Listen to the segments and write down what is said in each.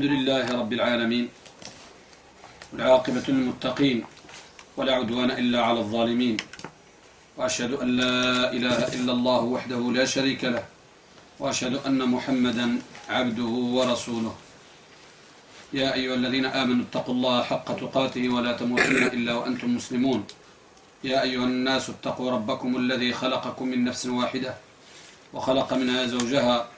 الحمد لله رب العالمين والعاقبة للمتقين ولا عدوان إلا على الظالمين وأشهد أن لا إله إلا الله وحده لا شريك له وأشهد أن محمدا عبده ورسوله. يا أيها الذين آمنوا اتقوا الله حق تقاته ولا تموتن إلا وأنتم مسلمون. يا أيها الناس اتقوا ربكم الذي خلقكم من نفس واحدة وخلق منها زوجها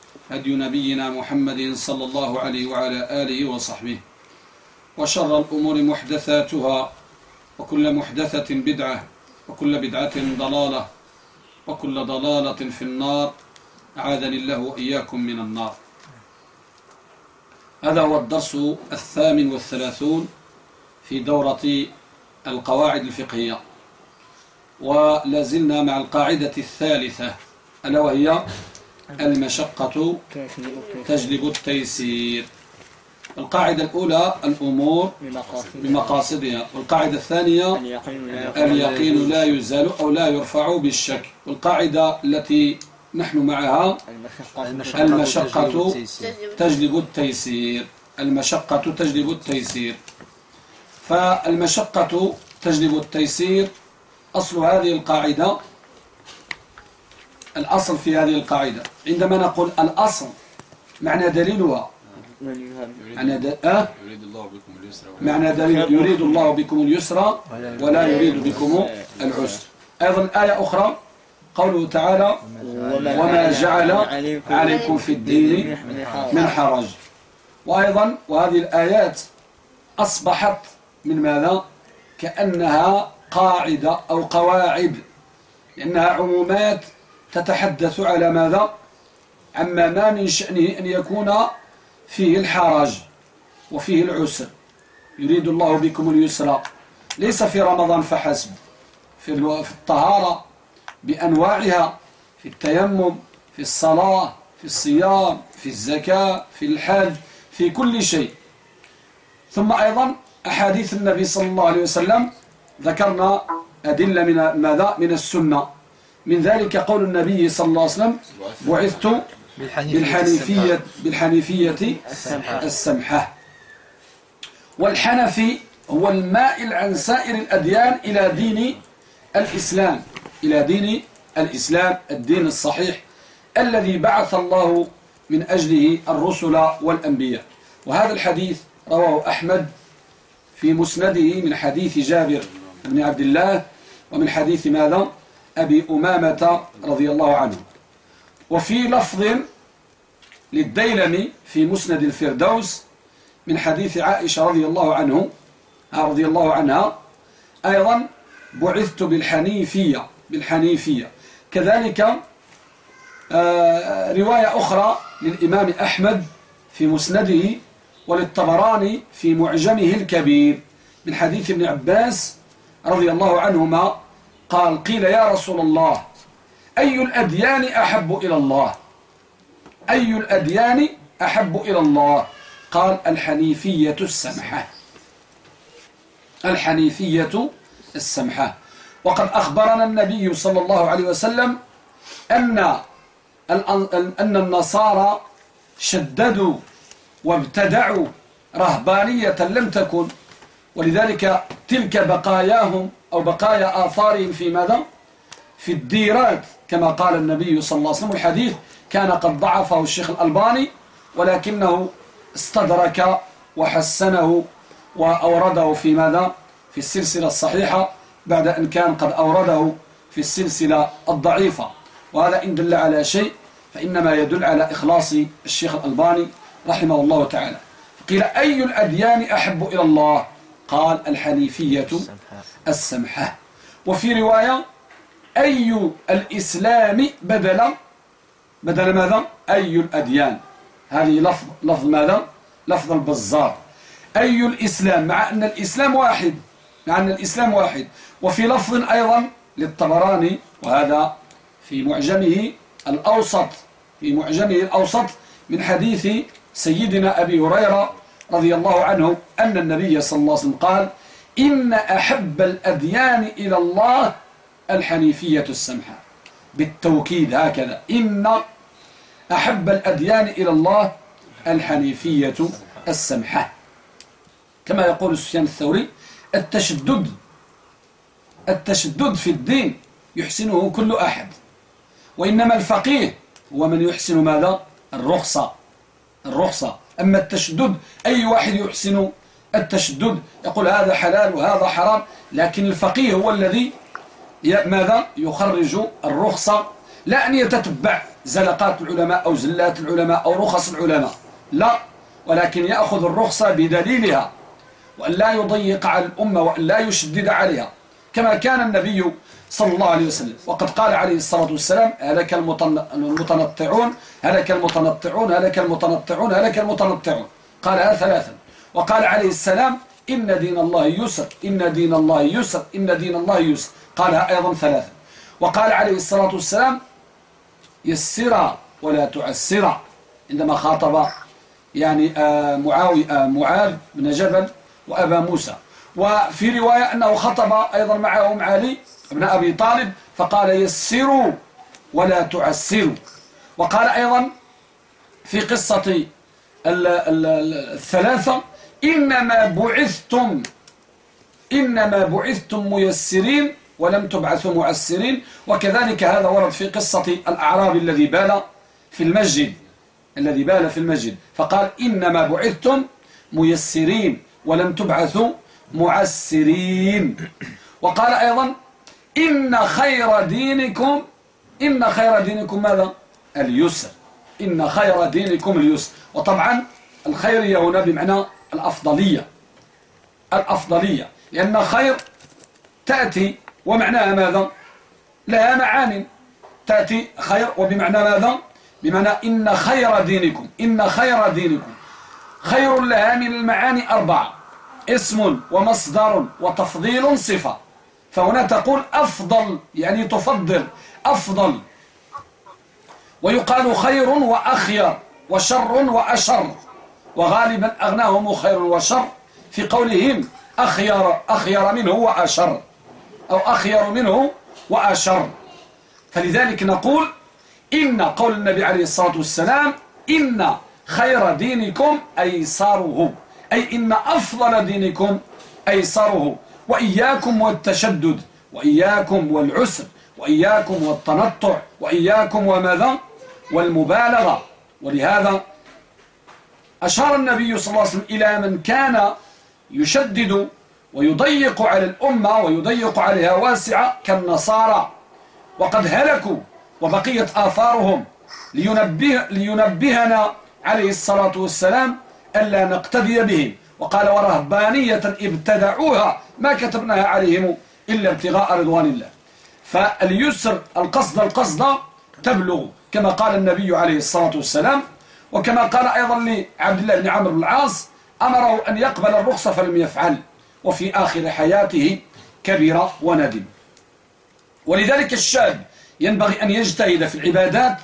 هدي نبينا محمد صلى الله عليه وعلى آله وصحبه. وشر الأمور محدثاتها وكل محدثة بدعة وكل بدعة ضلالة وكل ضلالة في النار. أعاذني الله وإياكم من النار. هذا هو الدرس الثامن والثلاثون في دورة القواعد الفقهية. ولازلنا مع القاعدة الثالثة ألا وهي المشقة تجلب التيسير. القاعدة الأولى الأمور بمقاصدها. والقاعدة الثانية اليقين لا يزال أو لا يرفع بالشك. والقاعدة التي نحن معها المشقة تجلب التيسير. المشقة تجلب التيسير. فالمشقة تجلب التيسير. أصل هذه القاعدة الأصل في هذه القاعدة. عندما نقول الأصل معنى دليلها. معنى دل... أه؟ يريد الله بكم اليسر معنى دليل يريد الله بكم اليسر ولا يريد بكم العسر. أيضا آية أخرى قوله تعالى وما جعل عليكم في الدين من حرج. وأيضا وهذه الآيات أصبحت من ماذا؟ كأنها قاعدة أو قواعد. لأنها عمومات تتحدث على ماذا؟ عما ما من شأنه أن يكون فيه الحرج وفيه العسر. يريد الله بكم اليسر. ليس في رمضان فحسب. في الطهارة بأنواعها. في التيمم في الصلاة في الصيام في الزكاة في الحج في كل شيء. ثم أيضا أحاديث النبي صلى الله عليه وسلم. ذكرنا أدلة من ماذا؟ من السنة. من ذلك قول النبي صلى الله عليه وسلم بعثت بالحنيفية, بالحنيفية السمحة. والحنفي هو المائل عن سائر الأديان إلى دين الإسلام. إلى دين الإسلام الدين الصحيح الذي بعث الله من أجله الرسل والأنبياء. وهذا الحديث رواه أحمد في مسنده من حديث جابر بن عبد الله ومن حديث ماذا؟ أبي أمامة رضي الله عنه. وفي لفظ للديلمي في مسند الفردوس من حديث عائشة رضي الله عنه رضي الله عنها أيضا بعثت بالحنيفية بالحنيفية. كذلك آه، رواية أخرى للإمام أحمد في مسنده وللطبراني في معجمه الكبير من حديث ابن عباس رضي الله عنهما قال قيل يا رسول الله أي الأديان أحب إلى الله؟ أي الأديان أحب إلى الله؟ قال الحنيفية السمحة. الحنيفية السمحة. وقد أخبرنا النبي صلى الله عليه وسلم أن أن النصارى شددوا وابتدعوا رهبانية لم تكن ولذلك تلك بقاياهم أو بقايا آثارهم في ماذا؟ في الديرات كما قال النبي صلى الله عليه وسلم. الحديث كان قد ضعفه الشيخ الألباني ولكنه استدرك وحسنه وأورده في ماذا؟ في السلسلة الصحيحة بعد أن كان قد أورده في السلسلة الضعيفة. وهذا إن دل على شيء فإنما يدل على إخلاص الشيخ الألباني رحمه الله تعالى. قيل أي الأديان أحب إلى الله؟ قال الحنيفية. السمحة. وفي رواية أي الإسلام بدل؟ بدل ماذا؟ أي الأديان. هذه لفظ, لفظ ماذا؟ لفظ البزار. أي الإسلام؟ مع أن الإسلام واحد. مع أن الإسلام واحد. وفي لفظ أيضا للطبراني وهذا في معجمه الأوسط. في معجمه الأوسط من حديث سيدنا أبي هريرة رضي الله عنه أن النبي صلى الله عليه وسلم قال إن أحب الأديان إلى الله الحنيفية السمحة. بالتوكيد هكذا. إن أحب الأديان إلى الله الحنيفية السمحة. كما يقول سفيان الثوري التشدد التشدد في الدين يحسنه كل أحد. وإنما الفقيه هو من يحسن ماذا؟ الرخصة. الرخصة. أما التشدد أي واحد يحسن التشدد يقول هذا حلال وهذا حرام لكن الفقيه هو الذي ماذا؟ يخرج الرخصة لا أن يتتبع زلقات العلماء أو زلات العلماء أو رخص العلماء لا ولكن يأخذ الرخصة بدليلها وأن لا يضيق على الأمة وأن لا يشدد عليها كما كان النبي صلى الله عليه وسلم وقد قال عليه الصلاة والسلام هلك المتنطعون هلك المتنطعون هلك المتنطعون هلك المتنطعون قالها ثلاثا. وقال عليه السلام إن دين الله يسر إن دين الله يسر إن دين الله يسر. قالها أيضا ثلاثا وقال عليه الصلاة والسلام يسر ولا تعسر. عندما خاطب يعني آه، معاوي آه، معاذ بن جبل وأبا موسى. وفي رواية أنه خطب أيضا معهم علي بن أبي طالب فقال يسروا ولا تعسروا. وقال أيضا في قصة الثلاثة إنما بعثتم إنما بعثتم ميسرين ولم تبعثوا معسرين وكذلك هذا ورد في قصة الأعراب الذي بال في المسجد الذي بال في المسجد. فقال إنما بعثتم ميسرين ولم تبعثوا معسرين وقال أيضا إن خير دينكم إن خير دينكم ماذا؟ اليسر. إن خير دينكم اليسر. وطبعا الخير هنا بمعنى الأفضلية. الأفضلية. لأن خير تأتي ومعناها ماذا؟ لها معان. تأتي خير وبمعنى ماذا؟ بمعنى إن خير دينكم. إن خير دينكم. خير لها من المعاني أربعة. اسم ومصدر وتفضيل صفة. فهنا تقول أفضل يعني تفضل. أفضل. ويقال خير وأخير وشر وأشر. وغالبا أغناهم خير وشر في قولهم أخير, أخير منه وأشر. أو أخير منه وأشر. فلذلك نقول إن قول النبي عليه الصلاة والسلام إن خير دينكم أيسره. أي إن أفضل دينكم أيسره. وإياكم والتشدد وإياكم والعسر وإياكم والتنطع وإياكم وماذا؟ والمبالغة. ولهذا أشار النبي صلى الله عليه وسلم إلى من كان يشدد ويضيق على الأمة ويضيق عليها واسعة كالنصارى. وقد هلكوا وبقيت آثارهم لينبه لينبهنا عليه الصلاة والسلام ألا نقتدي بهم وقال ورهبانية ابتدعوها ما كتبناها عليهم إلا ابتغاء رضوان الله. فاليسر القصد القصد تبلغ كما قال النبي عليه الصلاة والسلام وكما قال أيضا لعبد الله بن عمرو بن العاص أمره أن يقبل الرخصة فلم يفعل وفي آخر حياته كبر وندم. ولذلك الشاب ينبغي أن يجتهد في العبادات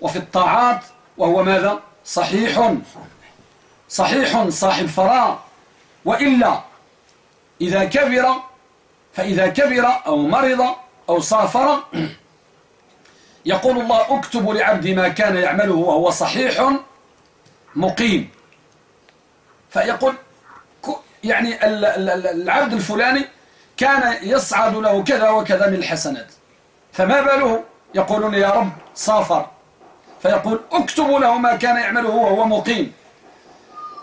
وفي الطاعات وهو ماذا؟ صحيح. صحيح صاحب فراغ وإلا إذا كبر فإذا كبر أو مرض أو سافر يقول الله اكتب لعبدي ما كان يعمله وهو صحيح. مقيم. فيقول يعني العبد الفلاني كان يصعد له كذا وكذا من الحسنات. فما باله؟ يقولون يا رب صافر. فيقول اكتب له ما كان يعمله وهو مقيم.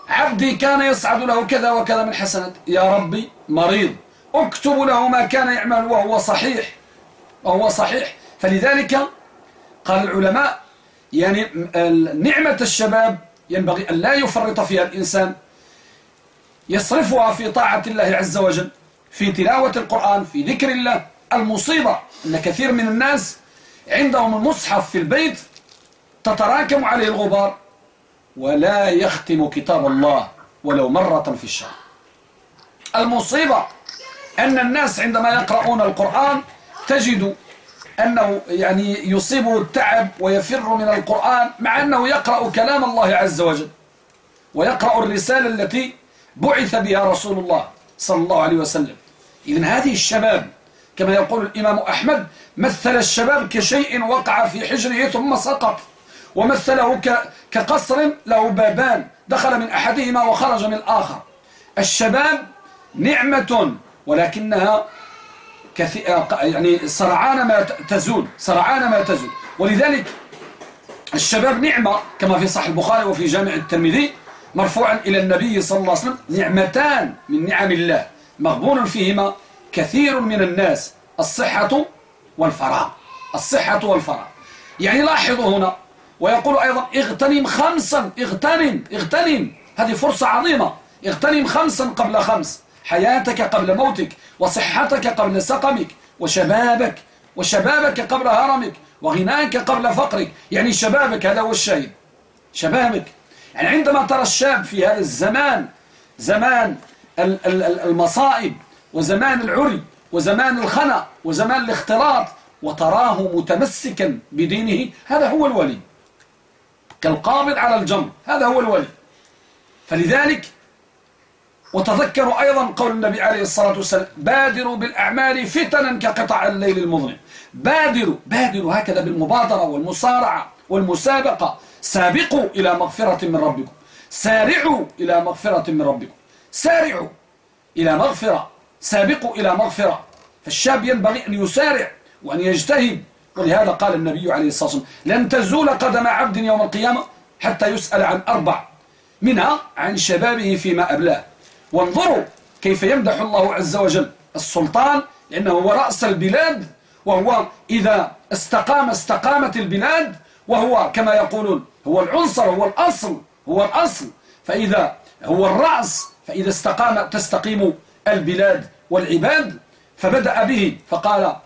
عبدي كان يصعد له كذا وكذا من حسنات. يا ربي مريض. اكتب له ما كان يعمل وهو صحيح. وهو صحيح. فلذلك قال العلماء يعني نعمة الشباب ينبغي أن لا يفرط فيها الإنسان يصرفها في طاعة الله عز وجل في تلاوة القرآن في ذكر الله. المصيبة أن كثير من الناس عندهم المصحف في البيت تتراكم عليه الغبار ولا يختم كتاب الله ولو مرة في الشهر. المصيبة أن الناس عندما يقرؤون القرآن تجد أنه يعني يصيبه التعب ويفر من القرآن مع أنه يقرأ كلام الله عز وجل ويقرأ الرسالة التي بعث بها رسول الله صلى الله عليه وسلم. إذن هذه الشباب كما يقول الإمام أحمد مثل الشباب كشيء وقع في حجره ثم سقط ومثله كقصر له بابان دخل من أحدهما وخرج من الآخر. الشباب نعمة ولكنها كثي... يعني سرعان ما تزول سرعان ما تزول. ولذلك الشباب نعمة كما في صحيح البخاري وفي جامع الترمذي مرفوعا إلى النبي صلى الله عليه وسلم نعمتان من نعم الله. مغبون فيهما كثير من الناس الصحة والفراغ. الصحة والفراغ. يعني لاحظوا هنا ويقول أيضا اغتنم خمسا اغتنم اغتنم. هذه فرصة عظيمة. اغتنم خمسا قبل خمس. حياتك قبل موتك وصحتك قبل سقمك وشبابك وشبابك قبل هرمك وغناك قبل فقرك. يعني شبابك هذا هو الشاهد شبابك. يعني عندما ترى الشاب في هذا الزمان زمان المصائب وزمان العري وزمان الخنا وزمان الاختلاط وتراه متمسكا بدينه هذا هو الولي. كالقابض على الجمر هذا هو الولي. فلذلك وتذكروا أيضا قول النبي عليه الصلاة والسلام بادروا بالأعمال فتنا كقطع الليل المظلم. بادروا بادروا هكذا بالمبادرة والمصارعة والمسابقة. سابقوا إلى مغفرة من ربكم. سارعوا إلى مغفرة من ربكم. سارعوا إلى مغفرة. سابقوا إلى مغفرة. فالشاب ينبغي أن يسارع وأن يجتهد. ولهذا قال النبي عليه الصلاة والسلام لن تزول قدم عبد يوم القيامة حتى يسأل عن أربع منها عن شبابه فيما أبلاه. وانظروا كيف يمدح الله عز وجل السلطان لأنه هو رأس البلاد وهو إذا استقام استقامت البلاد وهو كما يقولون هو العنصر هو الأصل هو الأصل. فإذا هو الرأس فإذا استقام تستقيم البلاد والعباد. فبدأ به فقال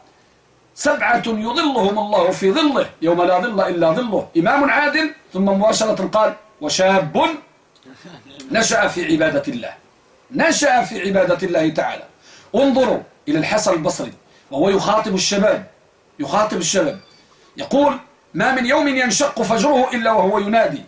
سبعة يظلهم الله في ظله يوم لا ظل إلا ظله. إمام عادل ثم مباشرة قال وشاب نشأ في عبادة الله. نشأ في عبادة الله تعالى. انظروا إلى الحسن البصري وهو يخاطب الشباب يخاطب الشباب. يقول ما من يوم ينشق فجره إلا وهو ينادي.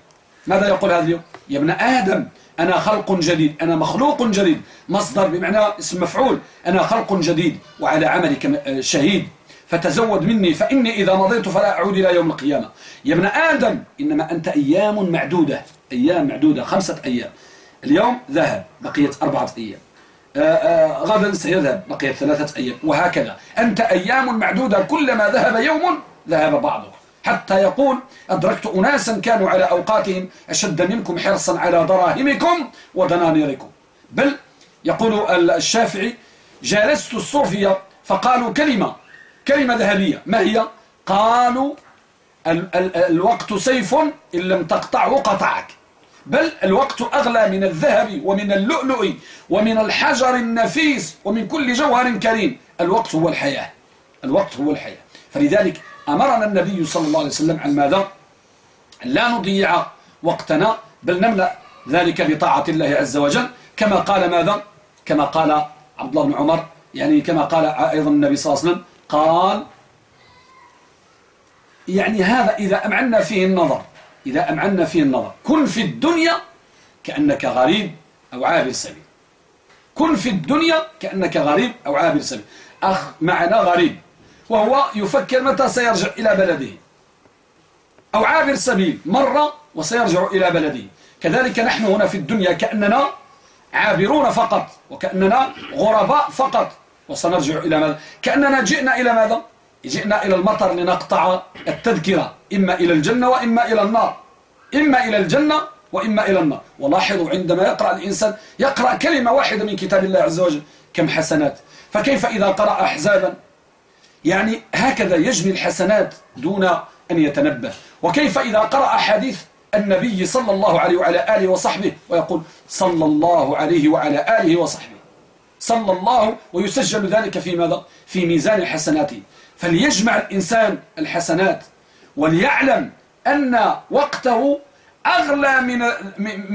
ماذا يقول هذا اليوم؟ يا ابن آدم أنا خلق جديد أنا مخلوق جديد. مصدر بمعنى اسم مفعول أنا خلق جديد وعلى عملك شهيد. فتزود مني فإني إذا مضيت فلا أعود إلى يوم القيامة. يا ابن آدم إنما أنت أيام معدودة أيام معدودة خمسة أيام. اليوم ذهب بقية أربعة أيام. آه، آه، غدا سيذهب بقية ثلاثة أيام وهكذا. أنت أيام معدودة كلما ذهب يوم ذهب بعضه. حتى يقول أدركت أناسا كانوا على أوقاتهم أشد منكم حرصا على دراهمكم ودنانيركم. بل يقول الشافعي جالست الصوفية فقالوا كلمة كلمة ذهبية. ما هي؟ قالوا ال ال الوقت سيف إن لم تقطعه قطعك. بل الوقت أغلى من الذهب ومن اللؤلؤ ومن الحجر النفيس ومن كل جوهر كريم. الوقت هو الحياة. الوقت هو الحياة. فلذلك أمرنا النبي صلى الله عليه وسلم عن ماذا؟ لا نضيع وقتنا بل نملأ ذلك بطاعة الله عز وجل. كما قال ماذا؟ كما قال عبد الله بن عمر يعني كما قال أيضا النبي صلى الله عليه وسلم قال يعني هذا إذا أمعنا فيه النظر إذا أمعنا فيه النظر. كن في الدنيا كأنك غريب أو عابر سبيل. كن في الدنيا كأنك غريب أو عابر سبيل. أخ معنا غريب. وهو يفكر متى سيرجع إلى بلده. أو عابر سبيل. مرة وسيرجع إلى بلده. كذلك نحن هنا في الدنيا كأننا عابرون فقط. وكأننا غرباء فقط. وسنرجع إلى ماذا؟ كأننا جئنا إلى ماذا؟ جئنا إلى المطر لنقطع التذكرة. إما إلى الجنة وإما إلى النار. إما إلى الجنة وإما إلى النار. ولاحظوا عندما يقرأ الإنسان يقرأ كلمة واحدة من كتاب الله عز وجل كم حسنات. فكيف إذا قرأ أحزابا؟ يعني هكذا يجني الحسنات دون أن يتنبه. وكيف إذا قرأ حديث النبي صلى الله عليه وعلى آله وصحبه ويقول صلى الله عليه وعلى آله وصحبه. صلى الله ويسجل ذلك في ماذا؟ في ميزان حسناته. فليجمع الإنسان الحسنات وليعلم أن وقته أغلى من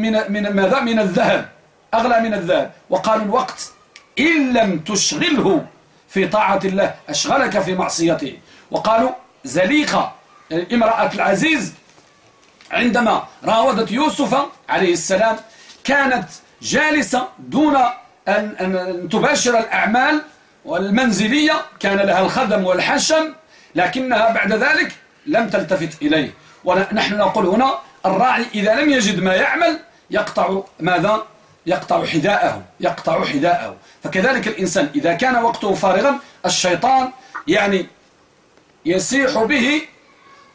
من من ماذا؟ من الذهب. أغلى من الذهب. وقالوا الوقت إن لم تشغله في طاعة الله أشغلك في معصيته. وقالوا زليخة امرأة العزيز عندما راودت يوسف عليه السلام كانت جالسة دون أن تباشر الأعمال والمنزلية. كان لها الخدم والحشم لكنها بعد ذلك لم تلتفت إليه. ونحن نقول هنا الراعي إذا لم يجد ما يعمل يقطع ماذا؟ يقطع حذاءه يقطع حذاءه. فكذلك الإنسان إذا كان وقته فارغا الشيطان يعني يسيح به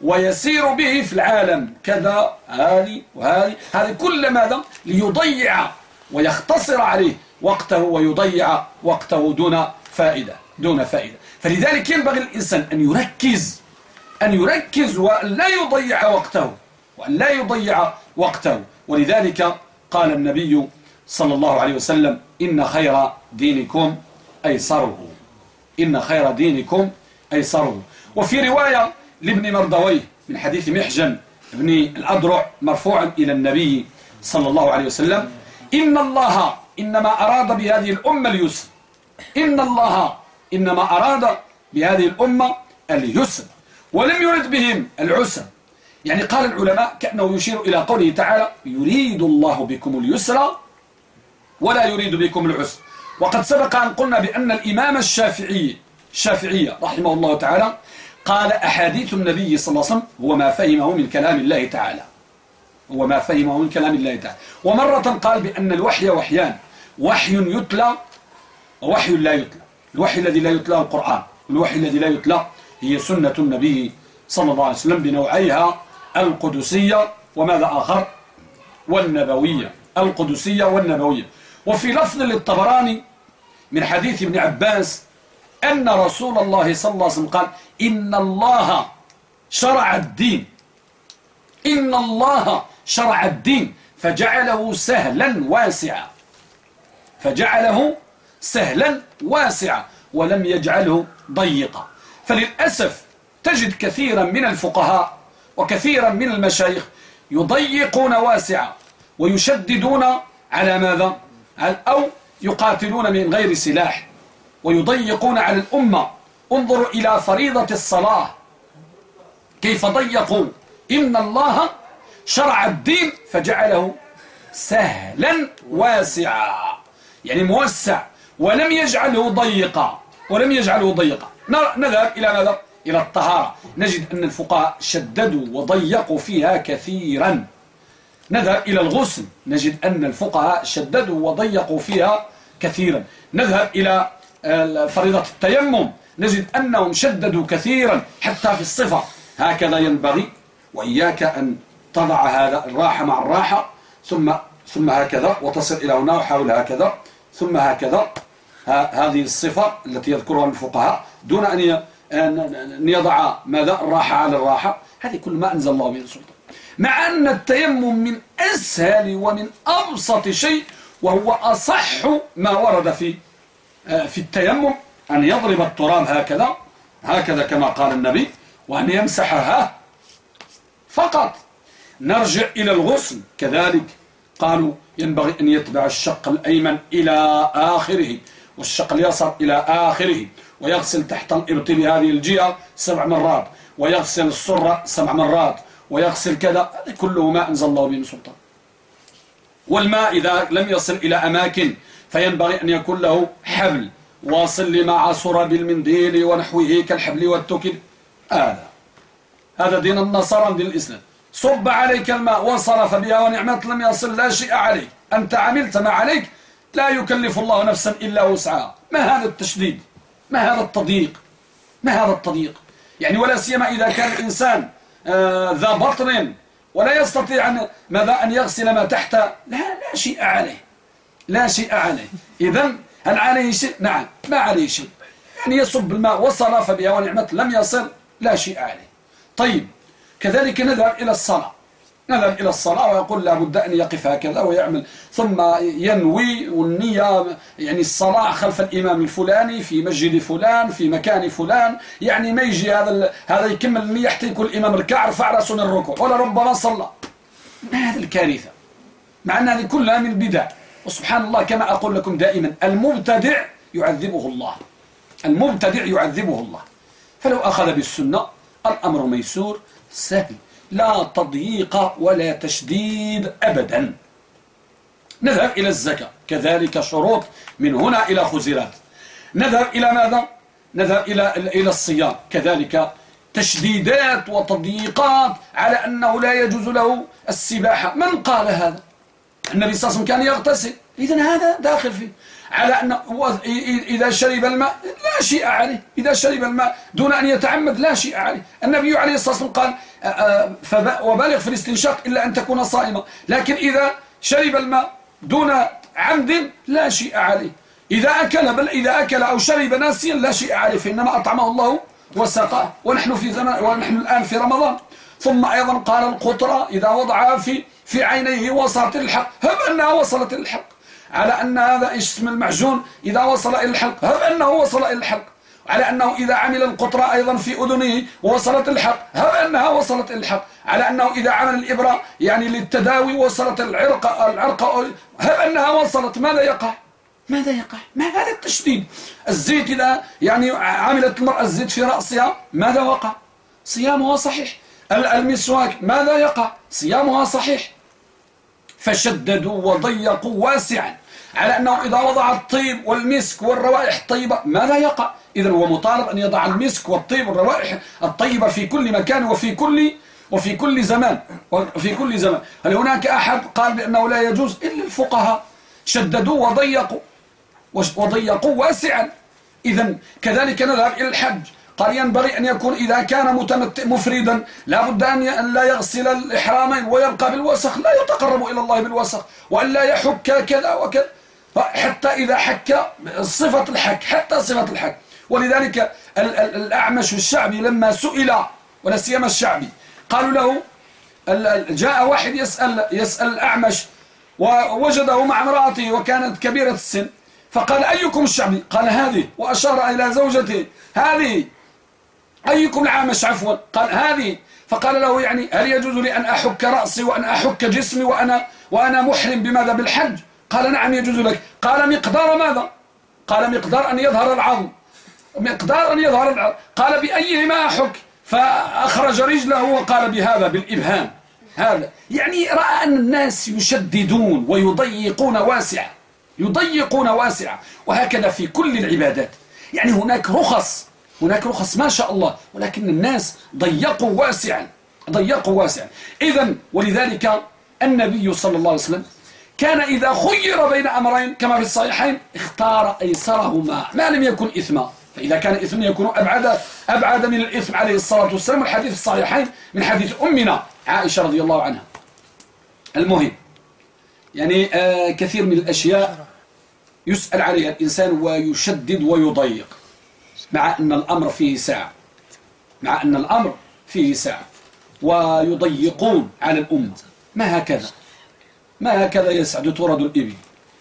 ويسير به في العالم. كذا هذه وهذه. هذه كل ماذا؟ ليضيع ويختصر عليه وقته ويضيع وقته دون فائدة دون فائدة. فلذلك ينبغي الإنسان أن يركز أن يركز وأن لا يضيع وقته وأن لا يضيع وقته. ولذلك قال النبي صلى الله عليه وسلم إن خير دينكم أيسره. إن خير دينكم أيسره. وفي رواية لابن مردويه من حديث محجن بن الأدرع مرفوعا إلى النبي صلى الله عليه وسلم إن الله إنما أراد بهذه الأمة اليسر. إن الله إنما أراد بهذه الأمة اليسر. ولم يرد بهم العسر. يعني قال العلماء كأنه يشير إلى قوله تعالى يريد الله بكم اليسر ولا يريد بكم العسر. وقد سبق أن قلنا بأن الإمام الشافعي الشافعية رحمه الله تعالى قال أحاديث النبي صلى الله عليه وسلم هو ما فهمه من كلام الله تعالى. هو ما فهمه من كلام الله تعالى. ومرة قال بأن الوحي وحيان. وحي يتلى ووحي لا يتلى. الوحي الذي لا يتلى القرآن. الوحي الذي لا يتلى هي سنة النبي صلى الله عليه وسلم بنوعيها القدسية وماذا آخر؟ والنبوية. القدسية والنبوية. وفي لفظ للطبراني من حديث ابن عباس أن رسول الله صلى الله عليه وسلم قال إن الله شرع الدين. إن الله شرع الدين. فجعله سهلا واسعا. فجعله سهلا واسعا. ولم يجعله ضيقا. فللأسف تجد كثيرا من الفقهاء وكثيرا من المشايخ يضيقون واسعا ويشددون على ماذا؟ أو يقاتلون من غير سلاح ويضيقون على الأمة. انظروا إلى فريضة الصلاة. كيف ضيقوا؟ إن الله شرع الدين فجعله سهلا واسعا. يعني موسع. ولم يجعله ضيقا. ولم يجعله ضيقا. نذهب إلى ماذا؟ إلى الطهارة. نجد أن الفقهاء شددوا وضيقوا فيها كثيرا. نذهب إلى الغسل. نجد أن الفقهاء شددوا وضيقوا فيها كثيرا. نذهب إلى فريضة التيمم. نجد أنهم شددوا كثيرا حتى في الصفة. هكذا ينبغي وإياك أن تضع هذا الراحة مع الراحة. ثم ثم هكذا وتصل إلى هنا وحاول هكذا. ثم هكذا. هذه الصفة التي يذكرها الفقهاء دون أن أن يضع ماذا؟ الراحة على الراحة. هذه كل ما أنزل الله من سلطان. مع أن التيمم من أسهل ومن أبسط شيء وهو أصح ما ورد في آه، في التيمم أن يضرب التراب هكذا هكذا كما قال النبي وأن يمسحها فقط. نرجع إلى الغسل. كذلك قالوا ينبغي أن يتبع الشق الأيمن إلى آخره. والشق اليسار إلى آخره ويغسل تحت الإبط بهذه الجهة سبع مرات ويغسل السرة سبع مرات ويغسل كذا كله ما أنزل الله به من سلطان. والماء إذا لم يصل إلى أماكن فينبغي أن يكون له حبل واصل لما عصر بالمنديل ونحوه كالحبل والتكل. هذا. هذا دين النصارى دين الإسلام. صب عليك الماء وصرف بها ونعمت لم يصل لا شيء عليك. أنت عملت ما عليك لا يكلف الله نفسا إلا وسعها. ما هذا التشديد؟ ما هذا التضييق؟ ما هذا التضييق؟ يعني ولا سيما إذا كان الإنسان آه ذا بطن ولا يستطيع أن ماذا أن يغسل ما تحت. لا لا شيء عليه. لا شيء عليه. إذا هل عليه شيء؟ نعم ما عليه شيء. يعني يصب الماء وصل فبها ونعمة لم يصل لا شيء عليه. طيب كذلك نذهب إلى الصلاة. نذهب إلى الصلاة ويقول لابد أن يقف هكذا ويعمل. ثم ينوي والنية يعني الصلاة خلف الإمام الفلاني في مسجد فلان في مكان فلان. يعني ما يجي هذا هذا يكمل النية حتى يكون الإمام ركع رفع رأسه من الركوع ولا ربما صلى. ما هذه الكارثة؟ مع أن هذه كلها من البدع وسبحان الله كما أقول لكم دائما المبتدع يعذبه الله. المبتدع يعذبه الله. فلو أخذ بالسنة الأمر ميسور سهل. لا تضييق ولا تشديد أبدا. نذهب إلى الزكاة. كذلك شروط من هنا إلى خزرات نذهب إلى ماذا؟ نذهب إلى إلى الصيام. كذلك تشديدات وتضييقات على أنه لا يجوز له السباحة. من قال هذا؟ النبي صلى الله عليه وسلم كان يغتسل. إذا هذا داخل فيه. على أن إذا شرب الماء لا شيء عليه. إذا شرب الماء دون أن يتعمد لا شيء عليه. النبي عليه الصلاة والسلام قال وبالغ في الاستنشاق إلا أن تكون صائمة. لكن إذا شرب الماء دون عمد لا شيء عليه. إذا أكل بل إذا أكل أو شرب ناسيا لا شيء عليه فإنما أطعمه الله وسقاه. ونحن في زمان ونحن الآن في رمضان. ثم أيضا قال القطرة إذا وضعها في في عينيه وصلت الحق. هب أنها وصلت الحق. على أن هذا اسم المعجون إذا وصل إلى الحلق. هب أنه وصل إلى الحلق. على أنه إذا عمل القطرة أيضا في أذنه ووصلت الحق هب أنها وصلت الحق على أنه إذا عمل الإبرة يعني للتداوي وصلت العرق العرق. هب أنها وصلت. ماذا يقع؟ ماذا يقع؟ ما هذا التشديد؟ الزيت إذا يعني عملت المرأة الزيت في رأسها ماذا وقع؟ صيامها صحيح. المسواك ماذا يقع؟ صيامها صحيح. فشددوا وضيقوا واسعا. على أنه إذا وضع الطيب والمسك والروائح الطيبة ماذا يقع؟ إذا هو مطالب أن يضع المسك والطيب والروائح الطيبة في كل مكان وفي كل وفي كل زمان. وفي كل زمان. هل هناك أحد قال بأنه لا يجوز؟ إلا الفقهاء. شددوا وضيقوا. وضيقوا واسعا. إذا كذلك نذهب إلى الحج. قال ينبغي أن يكون إذا كان متمتع مفردا لا بد أن لا يغسل الإحرامين ويبقى بالوسخ. لا يتقرب إلى الله بالوسخ. وأن لا يحك كذا وكذا. حتى إذا حك صفة الحك حتى صفة الحك. ولذلك الأعمش الشعبي لما سئل ولا سيما الشعبي قالوا له جاء واحد يسأل يسأل الأعمش ووجده مع امرأته وكانت كبيرة السن فقال أيكم الشعبي؟ قال هذه. وأشار إلى زوجته هذه. أيكم العامش؟ عفوا. قال هذه. فقال له يعني هل يجوز لي أن أحك رأسي وأن أحك جسمي وأنا, وأنا محرم بماذا؟ بالحج. قال نعم يجوز لك. قال مقدار ماذا؟ قال مقدار أن يظهر العظم. مقدار أن يظهر العظم قال بأيهما أحك؟ فأخرج رجله وقال بهذا بالإبهام. هذا يعني رأى أن الناس يشددون ويضيقون واسعة. يضيقون واسعة. وهكذا في كل العبادات. يعني هناك رخص. هناك رخص ما شاء الله. ولكن الناس ضيقوا واسعا. ضيقوا واسعا. إذا ولذلك النبي صلى الله عليه وسلم كان إذا خير بين أمرين كما في الصحيحين اختار أيسرهما ما لم يكن إثما. فإذا كان إثم يكون أبعد, أبعد من الإثم عليه الصلاة والسلام الحديث الصحيحين من حديث أمنا عائشة رضي الله عنها. المهم يعني آه كثير من الأشياء يسأل عليها الإنسان ويشدد ويضيق مع أن الأمر فيه ساعة. مع أن الأمر فيه ساعة. ويضيقون على الأمة. ما هكذا؟ ما هكذا يسعد طرد الإبل.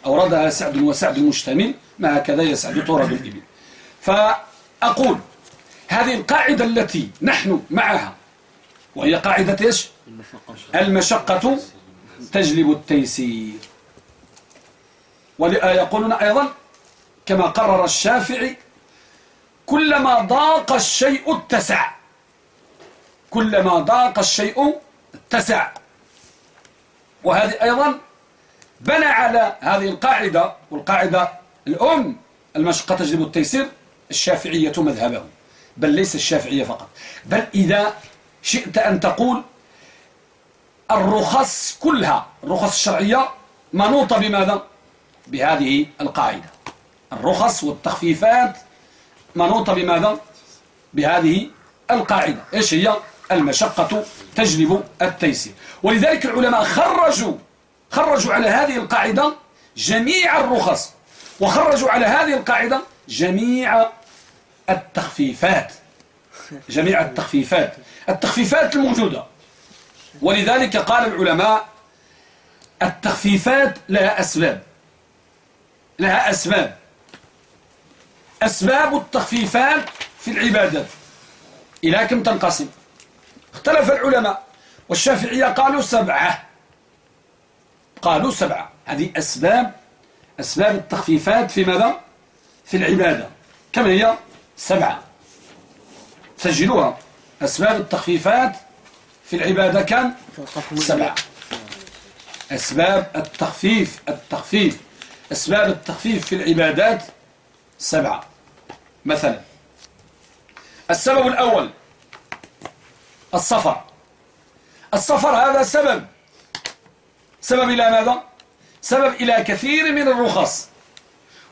أوردها سعد وسعد المشتمل ما هكذا يسعد طرد الإبل. فأقول هذه القاعدة التي نحن معها وهي قاعدة إيش؟ المشقة تجلب التيسير. ويقولون أيضا كما قرر الشافعي كلما ضاق الشيء اتسع. كلما ضاق الشيء اتسع. وهذه أيضا بنى على هذه القاعدة والقاعدة الأم المشقة تجلب التيسير الشافعية مذهبه بل ليس الشافعية فقط بل إذا شئت أن تقول الرخص كلها الرخص الشرعية منوطة بماذا؟ بهذه القاعدة الرخص والتخفيفات منوطة بماذا؟ بهذه القاعدة إيش هي؟ المشقة تجلب التيسير. ولذلك العلماء خرجوا خرجوا على هذه القاعدة جميع الرخص. وخرجوا على هذه القاعدة جميع التخفيفات. جميع التخفيفات. التخفيفات الموجودة. ولذلك قال العلماء التخفيفات لها أسباب. لها أسباب. أسباب التخفيفات في العبادات. إلى كم تنقسم؟ اختلف العلماء والشافعية قالوا سبعة قالوا سبعة هذه أسباب أسباب التخفيفات في ماذا؟ في العبادة كم هي؟ سبعة سجلوها أسباب التخفيفات في العبادة كم؟ سبعة أسباب التخفيف التخفيف أسباب التخفيف في العبادات سبعة مثلا السبب الأول السفر السفر هذا سبب سبب إلى ماذا؟ سبب إلى كثير من الرخص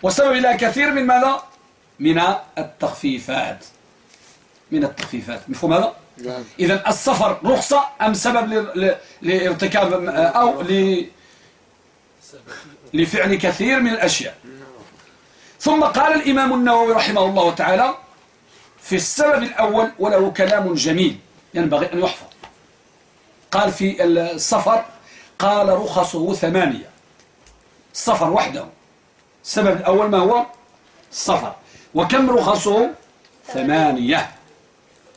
وسبب إلى كثير من ماذا؟ من التخفيفات من التخفيفات مفهوم هذا؟ نعم. إذا السفر رخصة أم سبب لارتكاب أو لفعل كثير من الأشياء ثم قال الإمام النووي رحمه الله تعالى في السبب الأول وله كلام جميل ينبغي أن يحفظ. قال في السفر قال رخصه ثمانية. السفر وحده. السبب الأول ما هو؟ السفر وكم رخصه؟ ثمانية.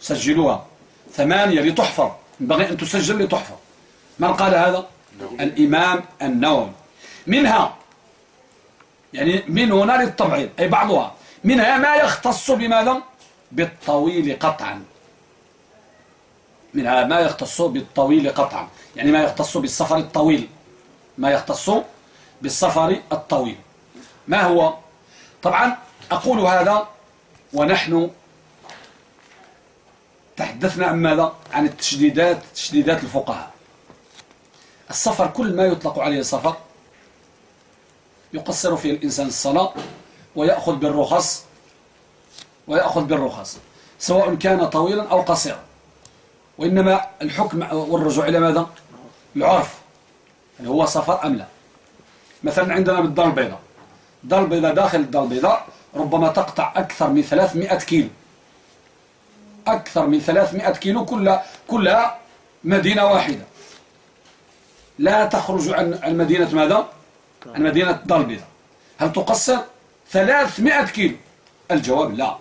سجلوها. ثمانية لتحفظ. ينبغي أن تسجل لتحفظ. من قال هذا؟ الإمام النووي. منها يعني من هنا للتبعيض أي بعضها. منها ما يختص بماذا؟ بالطويل قطعا. منها ما يختص بالطويل قطعا. يعني ما يختص بالسفر الطويل. ما يختص بالسفر الطويل. ما هو؟ طبعا أقول هذا ونحن تحدثنا عن ماذا؟ عن التشديدات تشديدات الفقهاء. السفر كل ما يطلق عليه سفر يقصر فيه الإنسان الصلاة ويأخذ بالرخص ويأخذ بالرخص سواء كان طويلا أو قصيرا. وإنما الحكم والرجوع إلى ماذا؟ العرف. هل هو سفر أم لا؟ مثلا عندنا بالدار البيضاء. الدار البيضاء داخل الدار البيضاء ربما تقطع أكثر من 300 كيلو. أكثر من 300 كيلو كلها كلها مدينة واحدة. لا تخرج عن المدينة ماذا؟ عن مدينة الدار البيضاء. هل تقصر؟ 300 كيلو. الجواب لا.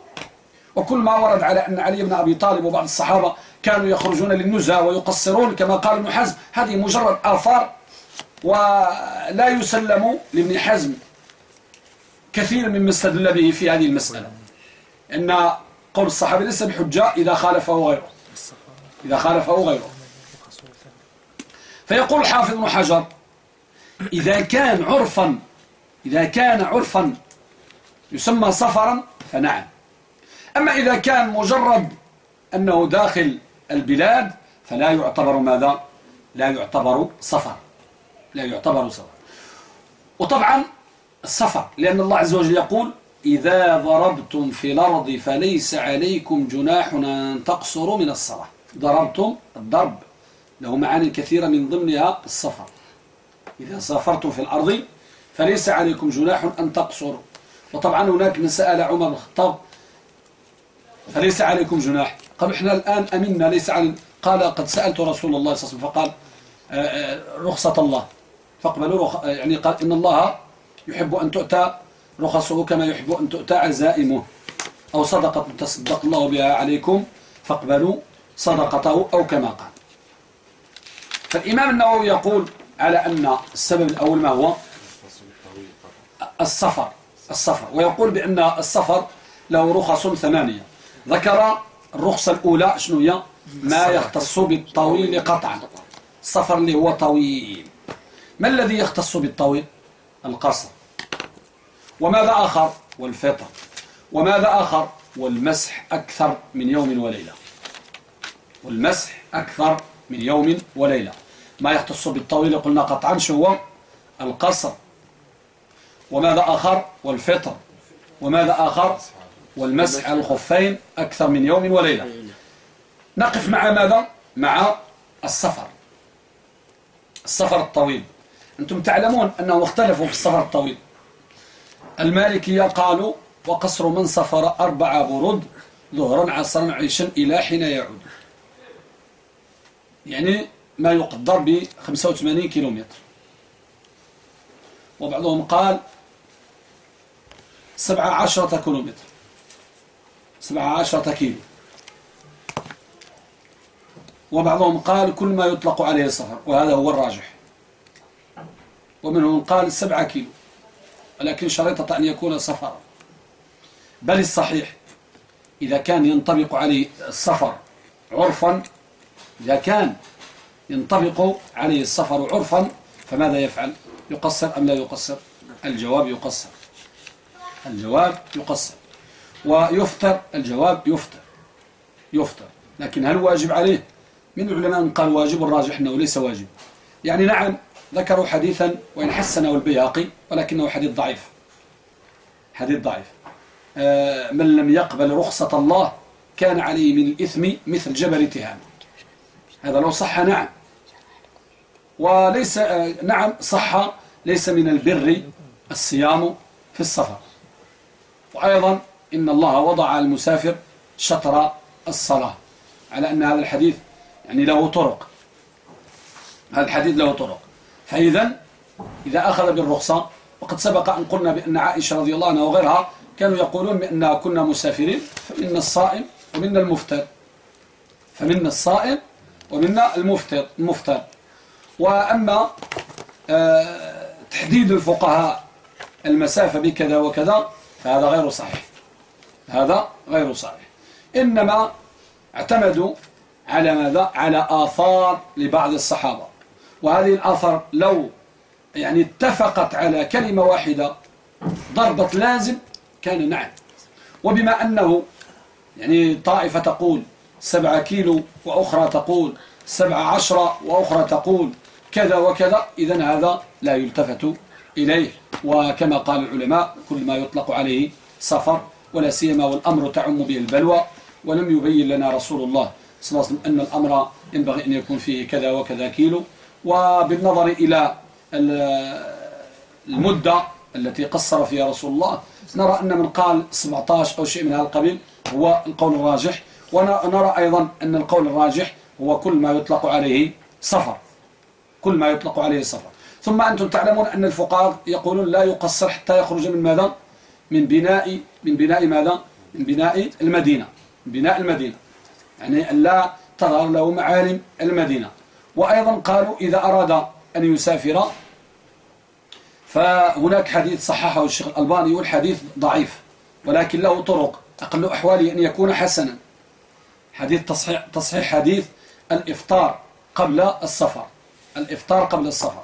وكل ما ورد على أن علي بن أبي طالب وبعض الصحابة كانوا يخرجون للنزهة ويقصرون كما قال ابن حزم. هذه مجرد آثار ولا يسلم لابن حزم. كثير مما استدل به في هذه المسألة. إن قول الصحابي ليس بحجة إذا خالفه غيره. إذا خالفه غيره. فيقول الحافظ بن حجر إذا كان عرفا إذا كان عرفا يسمى سفرا فنعم. أما إذا كان مجرد أنه داخل البلاد فلا يعتبر ماذا؟ لا يعتبر سفر. لا يعتبر سفر. وطبعا السفر لأن الله عز وجل يقول إذا ضربتم في الأرض فليس عليكم جناح أن تقصروا من الصلاة. ضربتم الضرب. له معاني كثيرة من ضمنها السفر. إذا سافرتم في الأرض فليس عليكم جناح أن تقصروا. وطبعا هناك من سأل عمر الخطاب فليس عليكم جناح. قالوا إحنا الآن أمنا ليس علي قال قد سألت رسول الله صلى الله عليه وسلم فقال آه، آه، رخصة الله. فاقبلوا رخ... يعني قال إن الله يحب أن تؤتى رخصه كما يحب أن تؤتى عزائمه. أو صدقة تصدق الله بها عليكم فاقبلوا صدقته أو كما قال. فالإمام النووي يقول على أن السبب الأول ما هو؟ السفر. السفر. ويقول بأن السفر له رخص ثمانية. ذكر الرخصة الأولى شنو هي؟ ما يختص بالطويل قطعا. السفر اللي هو طويل. ما الذي يختص بالطويل؟ القصر. وماذا آخر؟ والفطر. وماذا آخر؟ والمسح أكثر من يوم وليلة. والمسح أكثر من يوم وليلة. ما يختص بالطويل قلنا قطعا شو هو؟ القصر. وماذا آخر؟ والفطر. وماذا آخر؟ والمسح على الخفين أكثر من يوم وليلة. نقف مع ماذا؟ مع السفر السفر الطويل. أنتم تعلمون أنهم اختلفوا في السفر الطويل. المالكية قالوا وقصر من سفر أربع برود ظهرا عصرا عيشا إلى حين يعود. يعني ما يقدر ب 85 كيلومتر. وبعضهم قال 17 كيلومتر. 17 كيلو. وبعضهم قال كل ما يطلق عليه السفر وهذا هو الراجح. ومنهم من قال سبعة كيلو ولكن شريطة أن يكون سفرا بل الصحيح إذا كان ينطبق عليه السفر عرفا إذا كان ينطبق عليه السفر عرفا فماذا يفعل؟ يقصر أم لا يقصر؟ الجواب يقصر. الجواب يقصر. ويفتر الجواب يفتر يفتر لكن هل واجب عليه؟ من العلماء قال واجب الراجح أنه ليس واجب. يعني نعم ذكروا حديثا وإن حسنه البيهقي ولكنه حديث ضعيف. حديث ضعيف. آه، من لم يقبل رخصة الله كان عليه من الإثم مثل جبل تهام هذا لو صح نعم. وليس آه، نعم صح. ليس من البر الصيام في السفر. وأيضا إن الله وضع على المسافر شطر الصلاة. على أن هذا الحديث يعني له طرق. هذا الحديث له طرق. فإذا إذا أخذ بالرخصة وقد سبق أن قلنا بأن عائشة رضي الله عنها وغيرها كانوا يقولون بأننا كنا مسافرين فمنا الصائم ومنا المفتر فمنا الصائم ومنا المفتر المفتر وأما آه، تحديد الفقهاء المسافة بكذا وكذا فهذا غير صحيح. هذا غير صحيح. إنما اعتمدوا على ماذا؟ على آثار لبعض الصحابة. وهذه الآثار لو يعني اتفقت على كلمة واحدة ضربة لازم كان نعم. وبما أنه يعني طائفة تقول سبعة كيلو وأخرى تقول سبعة عشرة وأخرى تقول كذا وكذا إذا هذا لا يلتفت إليه. وكما قال العلماء كل ما يطلق عليه سفر ولا سيما والأمر تعم به البلوى ولم يبين لنا رسول الله صلى الله عليه وسلم أن الأمر ينبغي أن يكون فيه كذا وكذا كيلو. وبالنظر إلى المدة التي قصر فيها رسول الله نرى أن من قال 17 أو شيء من هذا القبيل هو القول الراجح ونرى أيضا أن القول الراجح هو كل ما يطلق عليه سفر. كل ما يطلق عليه سفر. ثم أنتم تعلمون أن الفقهاء يقولون لا يقصر حتى يخرج من ماذا؟ من بناء من بناء ماذا؟ من بناء المدينة. من بناء المدينة. يعني لا تظهر له معالم المدينة. وأيضا قالوا إذا أراد أن يسافر فهناك حديث صححه الشيخ الألباني والحديث ضعيف ولكن له طرق. أقل أحواله أن يكون حسنا. حديث تصحيح, تصحيح حديث الإفطار قبل السفر. الإفطار قبل السفر.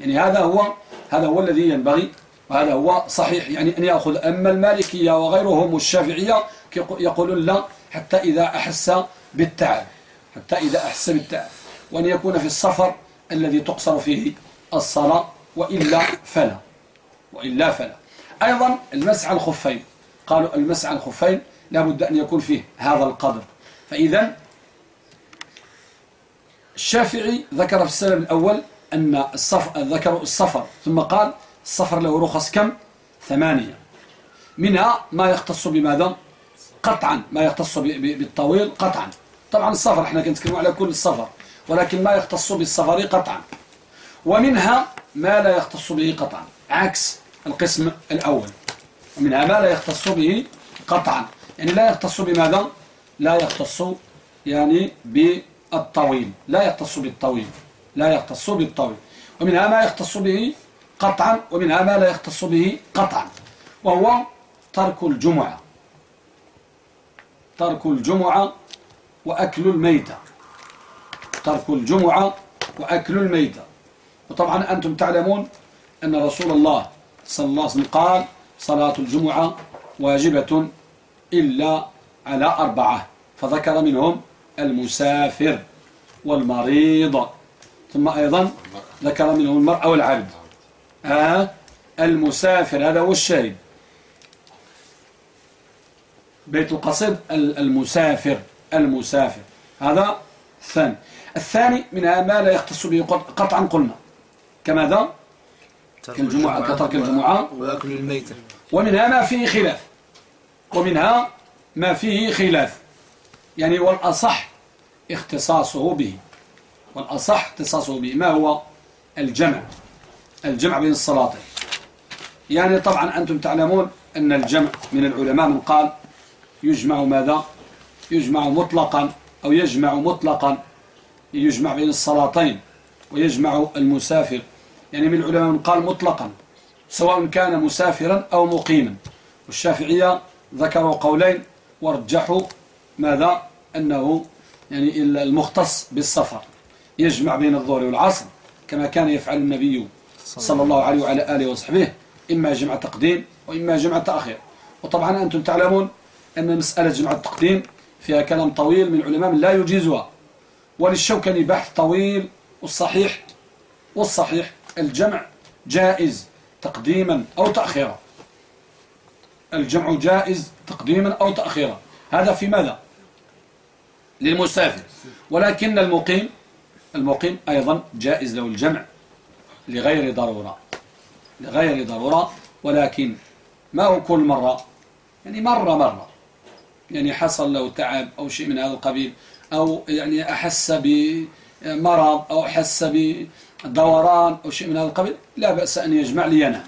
يعني هذا هو هذا هو الذي ينبغي وهذا هو صحيح. يعني أن يأخذ. أما المالكية وغيرهم والشافعية يقولون لا حتى إذا أحس بالتعب حتى إذا أحس بالتعب. وأن يكون في السفر الذي تقصر فيه الصلاة وإلا فلا. وإلا فلا. أيضا المسح الخفين. قالوا المسح الخفين لابد أن يكون فيه هذا القدر. فإذا الشافعي ذكر في السبب الأول أن الصفر ذكروا السفر ثم قال السفر له رخص كم؟ ثمانية. منها ما يختص بماذا؟ قطعا. ما يختص بالطويل قطعا. طبعا السفر إحنا كنتكلم على كل السفر ولكن ما يختص بالسفر قطعا. ومنها ما لا يختص به قطعا. عكس القسم الأول. ومنها ما لا يختص به قطعا. يعني لا يختص بماذا؟ لا يختص يعني بالطويل. لا يختص بالطويل. لا يختص بالطويل. ومنها ما يختص به قطعا ومنها ما لا يختص به قطعا وهو ترك الجمعة. ترك الجمعة وأكل الميتة. ترك الجمعة وأكل الميتة. وطبعا أنتم تعلمون أن رسول الله صلى الله عليه وسلم قال صلاة الجمعة واجبة إلا على أربعة فذكر منهم المسافر والمريض. ثم أيضا ذكر منهم المرأة والعبد. آه المسافر هذا هو الشاهد بيت القصيد المسافر المسافر. هذا الثاني. الثاني منها ما لا يختص به قطعا قلنا. كماذا؟ كالجمعة كترك الجمعة. وأكل الميتة. ومنها ما فيه خلاف. ومنها ما فيه خلاف. يعني والأصح اختصاصه به. والأصح اختصاصه به. ما هو؟ الجمع. الجمع بين الصلاتين يعني طبعا أنتم تعلمون أن الجمع من العلماء من قال يجمع ماذا؟ يجمع مطلقا أو يجمع مطلقا يجمع بين الصلاتين ويجمع المسافر. يعني من العلماء من قال مطلقا سواء كان مسافرا أو مقيما. والشافعية ذكروا قولين ورجحوا ماذا؟ أنه يعني المختص بالسفر يجمع بين الظهر والعصر كما كان يفعل النبي. صلى الله عليه وعلى آله وصحبه إما جمع تقديم وإما جمع تأخير. وطبعا أنتم تعلمون أن مسألة جمع التقديم فيها كلام طويل من العلماء لا يجيزها. وللشوكني بحث طويل والصحيح والصحيح الجمع جائز تقديما أو تأخيرا. الجمع جائز تقديما أو تأخيرا. هذا في ماذا؟ للمسافر. ولكن المقيم المقيم أيضا جائز له الجمع. لغير ضرورة. لغير ضرورة ولكن ما هو كل مرة؟ يعني مرة مرة. يعني حصل له تعب أو شيء من هذا القبيل أو يعني أحس بمرض أو أحس بدوران أو شيء من هذا القبيل لا بأس أن يجمع لينا.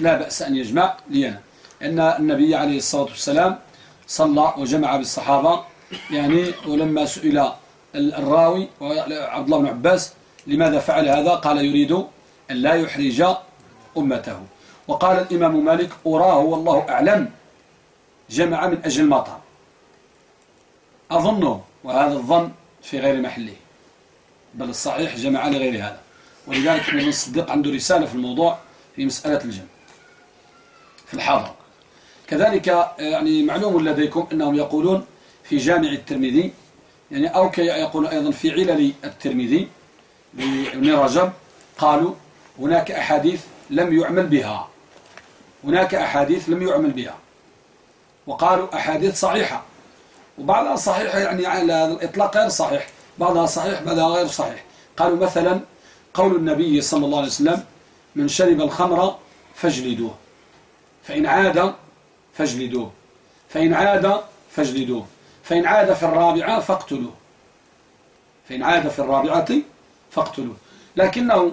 لا بأس أن يجمع لينا. إن النبي عليه الصلاة والسلام صلى وجمع بالصحابة. يعني ولما سئل الراوي عبد الله بن عباس لماذا فعل هذا؟ قال يريد أن لا يحرج أمته. وقال الإمام مالك أراه والله أعلم جمع من أجل المطر أظنه وهذا الظن في غير محله بل الصحيح جمع لغير هذا. ولذلك ابن الصديق عنده رسالة في الموضوع في مسألة الجمع في الحاضر. كذلك يعني معلوم لديكم أنهم يقولون في جامع الترمذي يعني أو كي يقول أيضا في علل الترمذي لابن رجب قالوا هناك أحاديث لم يعمل بها. هناك أحاديث لم يعمل بها. وقالوا أحاديث صحيحة. وبعضها صحيحة يعني على الإطلاق غير صحيح. بعضها صحيح بعضها غير صحيح. قالوا مثلا قول النبي صلى الله عليه وسلم من شرب الخمر فاجلدوه. فإن عاد فاجلدوه. فإن عاد فاجلدوه. فإن عاد في الرابعة فاقتلوه. فإن عاد في الرابعة فاقتلوه. لكنه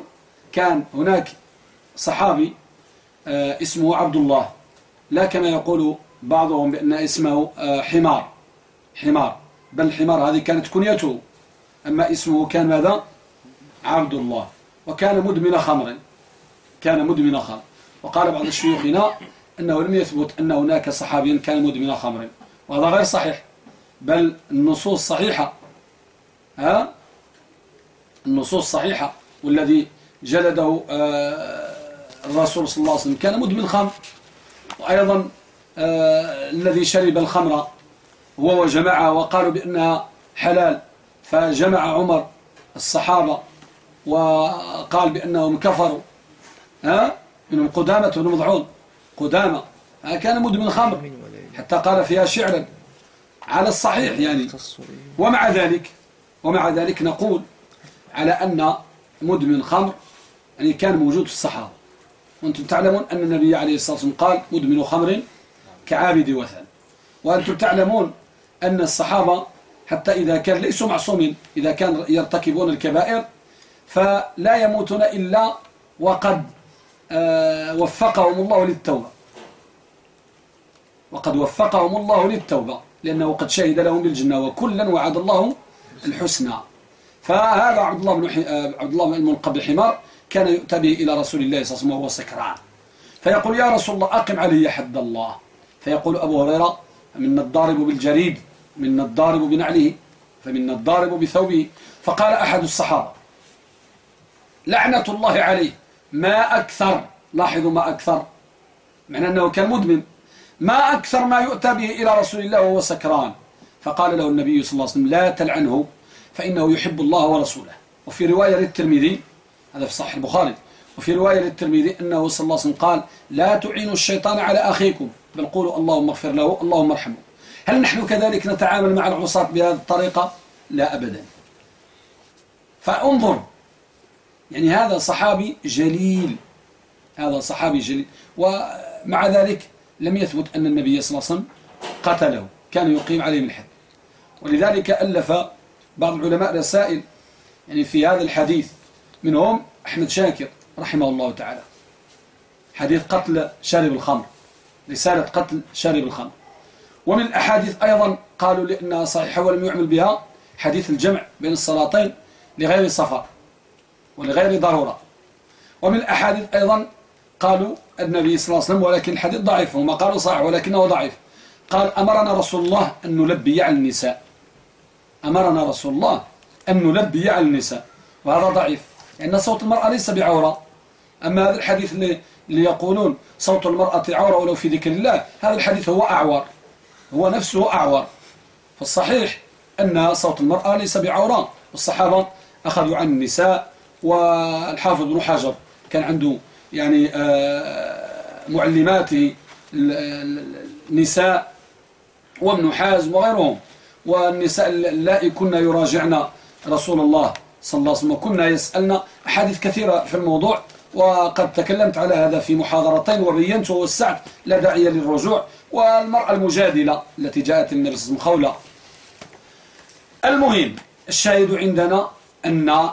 كان هناك صحابي آه، اسمه عبد الله لا كما يقول بعضهم بأن اسمه آه، حمار. حمار. بل حمار هذه كانت كنيته. أما اسمه كان ماذا؟ عبد الله وكان مدمن خمر. كان مدمن خمر. وقال بعض شيوخنا أنه لم يثبت أن هناك صحابي كان مدمن خمر. وهذا غير صحيح. بل النصوص صحيحة. ها؟ النصوص صحيحة. والذي جلده آه، الرسول صلى الله عليه وسلم كان مدمن خمر. وأيضا آه، الذي شرب الخمر هو وجماعة وقالوا بأنها حلال. فجمع عمر الصحابة وقال بأنهم كفروا ها منهم قدامة بن مضعون. قدامة كان مدمن خمر. حتى قال فيها شعرا على الصحيح يعني. ومع ذلك ومع ذلك نقول على أن مدمن خمر يعني كان موجود في الصحابة وأنتم تعلمون أن النبي عليه الصلاة والسلام قال مدمن خمر كعابد وثن. وأنتم تعلمون أن الصحابة حتى إذا كان ليسوا معصومين إذا كان يرتكبون الكبائر فلا يموتون إلا وقد آه، وفقهم الله للتوبة. وقد وفقهم الله للتوبة لأنه قد شهد لهم بالجنة وكلا وعد الله الحسنى. فهذا عبد الله بن آه، عبد الله بن المنقب بالحمار كان يؤتى به إلى رسول الله صلى الله عليه وسلم وهو سكران. فيقول يا رسول الله أقم علي حد الله. فيقول أبو هريرة منا الضارب بالجريد منا الضارب بنعله فمنا الضارب بثوبه. فقال أحد الصحابة لعنة الله عليه ما أكثر. لاحظوا ما أكثر معنى أنه كان مدمن. ما أكثر ما يؤتى به إلى رسول الله وهو سكران. فقال له النبي صلى الله عليه وسلم لا تلعنه. فإنه يحب الله ورسوله. وفي رواية للترمذي هذا في صحيح البخاري وفي رواية للترمذي أنه صلى الله عليه وسلم قال لا تعينوا الشيطان على أخيكم. بل قولوا اللهم اغفر له اللهم ارحمه. هل نحن كذلك نتعامل مع العصاة بهذه الطريقة؟ لا أبدا. فانظر. يعني هذا صحابي جليل. هذا صحابي جليل. ومع ذلك لم يثبت أن النبي صلى الله عليه وسلم قتله. كان يقيم عليه الحد ولذلك ألف بعض العلماء رسائل يعني في هذا الحديث منهم أحمد شاكر رحمه الله تعالى. حديث قتل شارب الخمر رسالة قتل شارب الخمر. ومن الأحاديث أيضا قالوا لأنها صحيحة ولم يعمل بها حديث الجمع بين الصلاتين لغير سفر ولغير ضرورة. ومن الأحاديث أيضا قالوا النبي صلى الله عليه وسلم ولكن الحديث ضعيف وما قالوا صحيح ولكنه ضعيف. قال أمرنا رسول الله أن نلبي على النساء. أمرنا رسول الله أن نلبي على النساء وهذا ضعيف لأن صوت المرأة ليس بعورة. أما هذا الحديث اللي, اللي يقولون صوت المرأة عورة ولو في ذكر الله هذا الحديث هو أعور هو نفسه أعور. فالصحيح أن صوت المرأة ليس بعورة. والصحابة أخذوا عن النساء والحافظ بن حجر كان عنده يعني آه، معلمات النساء وابن حازم وغيرهم. والنساء اللائي كنا يراجعن رسول الله صلى الله عليه وسلم. وكنا يسألنا أحاديث كثيرة في الموضوع وقد تكلمت على هذا في محاضرتين وبينت ووسعت لا داعي للرجوع. والمرأة المجادلة التي جاءت النبي صلى الله عليه وسلم المهم الشاهد عندنا أن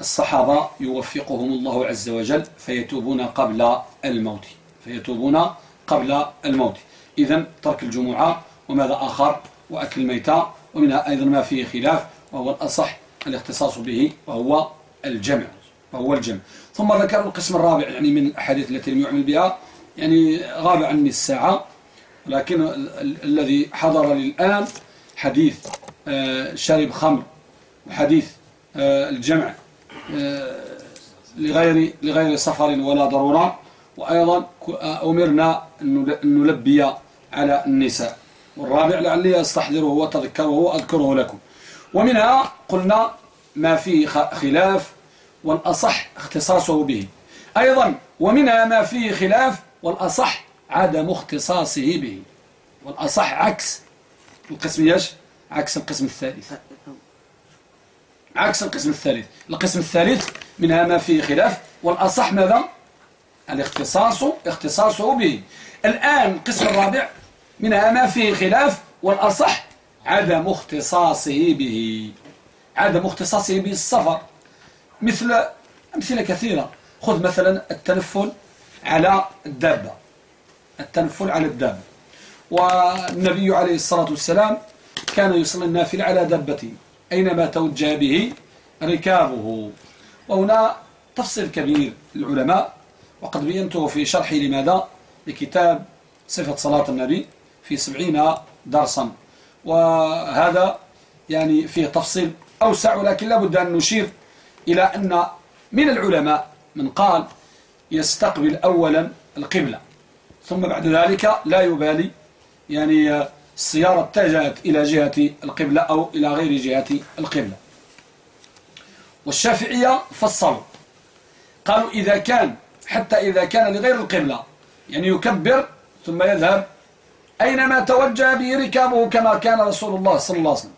الصحابة يوفقهم الله عز وجل فيتوبون قبل الموت. فيتوبون قبل الموت. إذا ترك الجمعة وماذا آخر؟ وأكل الميتة ومنها أيضا ما فيه خلاف وهو الأصح الاختصاص به وهو الجمع وهو الجمع. ثم ذكر القسم الرابع يعني من الأحاديث التي لم يعمل بها يعني غاب عني الساعة. لكن الذي حضر لي الآن حديث آه، شرب خمر وحديث آه، الجمع آه، لغير لغير سفر ولا ضرورة. وأيضا أمرنا أن نلبي على النساء. والرابع لعلي أستحضره وأتذكره وأذكره لكم. ومنها قلنا ما فيه خلاف والأصح اختصاصه به. أيضا ومنها ما فيه خلاف والأصح عدم اختصاصه به. والأصح عكس القسم يش عكس القسم الثالث. عكس القسم الثالث. القسم الثالث منها ما فيه خلاف والأصح ماذا؟ الاختصاص اختصاصه به. الآن القسم الرابع منها ما فيه خلاف والأصح عدم اختصاصه به. عدم اختصاصه بالسفر. مثل أمثلة كثيرة. خذ مثلا التنفل على الدابة. التنفل على الدابة. والنبي عليه الصلاة والسلام كان يصلي النافل على دابته. أينما توجه به ركابه. وهنا تفصيل كبير للعلماء. وقد بينته في شرحي لماذا؟ لكتاب صفة صلاة النبي. في سبعين درسا. وهذا يعني فيه تفصيل أوسع ولكن لابد أن نشير إلى أن من العلماء من قال يستقبل أولا القبلة ثم بعد ذلك لا يبالي يعني السيارة اتجهت إلى جهة القبلة أو إلى غير جهة القبلة. والشافعية فصلوا قالوا إذا كان حتى إذا كان لغير القبلة يعني يكبر ثم يذهب أينما توجه به ركابه كما كان رسول الله صلى الله عليه وسلم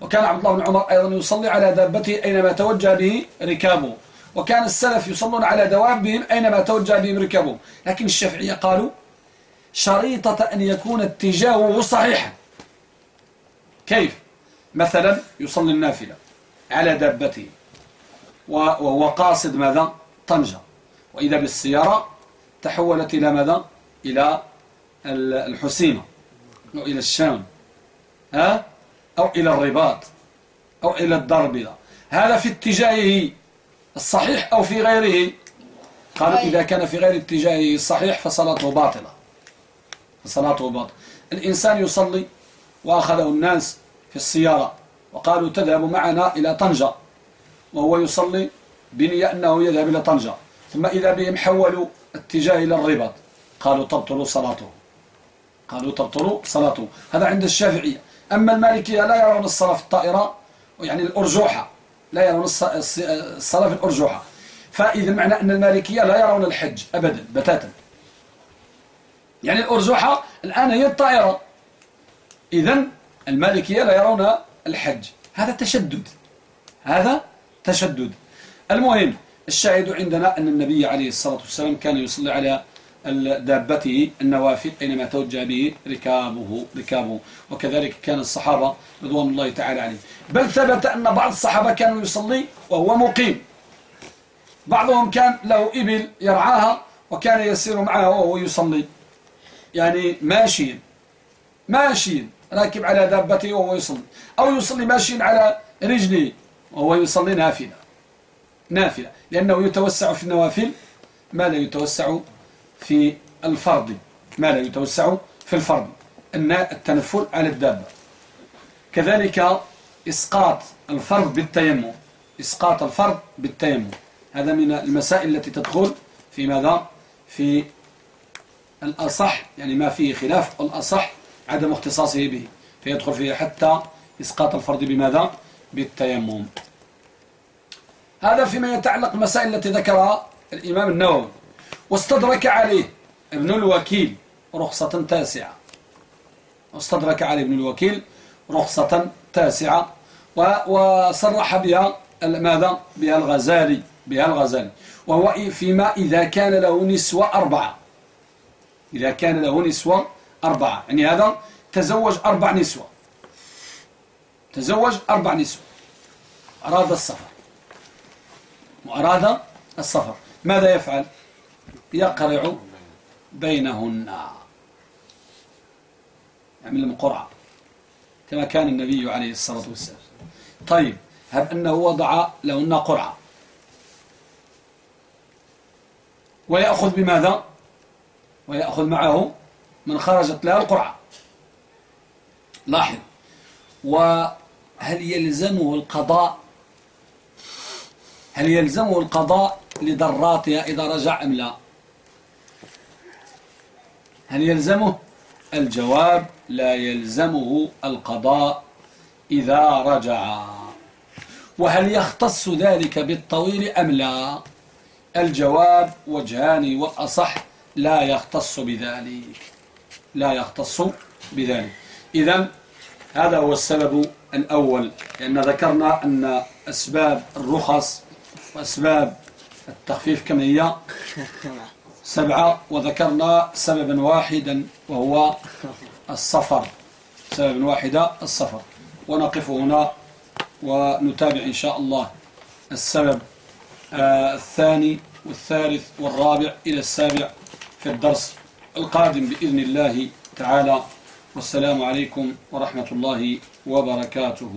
وكان عبد الله بن عمر أيضا يصلي على دابته أينما توجه به ركابه وكان السلف يصلون على دوابهم أينما توجه بهم ركابهم لكن الشافعية قالوا شريطة أن يكون اتجاهه صحيحا كيف؟ مثلا يصلي النافلة على دابته وهو قاصد ماذا؟ طنجة وإذا بالسيارة تحولت إلى ماذا؟ إلى الحسيمة أو إلى الشام ها؟ أو إلى الرباط أو إلى الدربلة. هذا في اتجاهه الصحيح أو في غيره؟ قالوا إذا كان في غير اتجاهه الصحيح فصلاته باطلة. فصلاته باطلة. الإنسان يصلي وأخذه الناس في السيارة وقالوا تذهب معنا إلى طنجة. وهو يصلي بنية أنه يذهب إلى طنجة. ثم إذا بهم حولوا اتجاه إلى الرباط قالوا تبطل صلاته. قالوا تبطل صلاته هذا عند الشافعية. أما المالكية لا يرون الصلاة في الطائرة يعني الأرجوحة. لا يرون الصلاة في الأرجوحة. فإذا معنى أن المالكية لا يرون الحج أبدا بتاتا. يعني الأرجوحة الآن هي الطائرة. إذا المالكية لا يرون الحج. هذا تشدد. هذا تشدد. المهم الشاهد عندنا أن النبي عليه الصلاة والسلام كان يصلي على دابته النوافل أينما توجه به ركابه ركابه. وكذلك كان الصحابة رضوان الله تعالى عليهم. بل ثبت أن بعض الصحابة كانوا يصلي وهو مقيم. بعضهم كان له إبل يرعاها وكان يسير معها وهو يصلي. يعني ماشيا ماشيا راكب على دابته وهو يصلي. أو يصلي ماشيا على رجله وهو يصلي نافلة. نافلة. لأنه يتوسع في النوافل. ما لا يتوسع؟ في الفرض. ما لا يتوسع في الفرض؟ التنفل على الدابة كذلك إسقاط الفرض بالتيمم. إسقاط الفرض بالتيمم. هذا من المسائل التي تدخل في ماذا؟ في الأصح يعني ما فيه خلاف الأصح عدم اختصاصه به. فيدخل فيه حتى إسقاط الفرض بماذا؟ بالتيمم. هذا فيما يتعلق المسائل التي ذكرها الإمام النووي. واستدرك عليه ابن الوكيل رخصة تاسعة. واستدرك عليه ابن الوكيل رخصة تاسعة. وصرح بها ماذا؟ بها الغزالي بها الغزالي. وهو فيما إذا كان له نسوة أربعة. إذا كان له نسوة أربعة. يعني هذا تزوج أربع نسوة. تزوج أربع نسوة. أراد السفر. وأراد السفر. ماذا يفعل؟ يقرع بينهن. يعمل لهم قرعة كما كان النبي عليه الصلاة والسلام. طيب هب أنه وضع لهن قرعة؟ ويأخذ بماذا؟ ويأخذ معه من خرجت لها القرعة. لاحظ. وهل يلزمه القضاء؟ هل يلزمه القضاء لضراتها إذا رجع أم لا؟ هل يلزمه الجواب لا يلزمه القضاء إذا رجع. وهل يختص ذلك بالطويل أم لا؟ الجواب وجهان والأصح لا يختص بذلك. لا يختص بذلك. إذا هذا هو السبب الأول لأن ذكرنا أن أسباب الرخص وأسباب التخفيف كم هي. سبعة وذكرنا سببا واحدا وهو السفر سببا واحدا السفر ونقف هنا ونتابع إن شاء الله السبب آه الثاني والثالث والرابع إلى السابع في الدرس القادم بإذن الله تعالى. والسلام عليكم ورحمة الله وبركاته.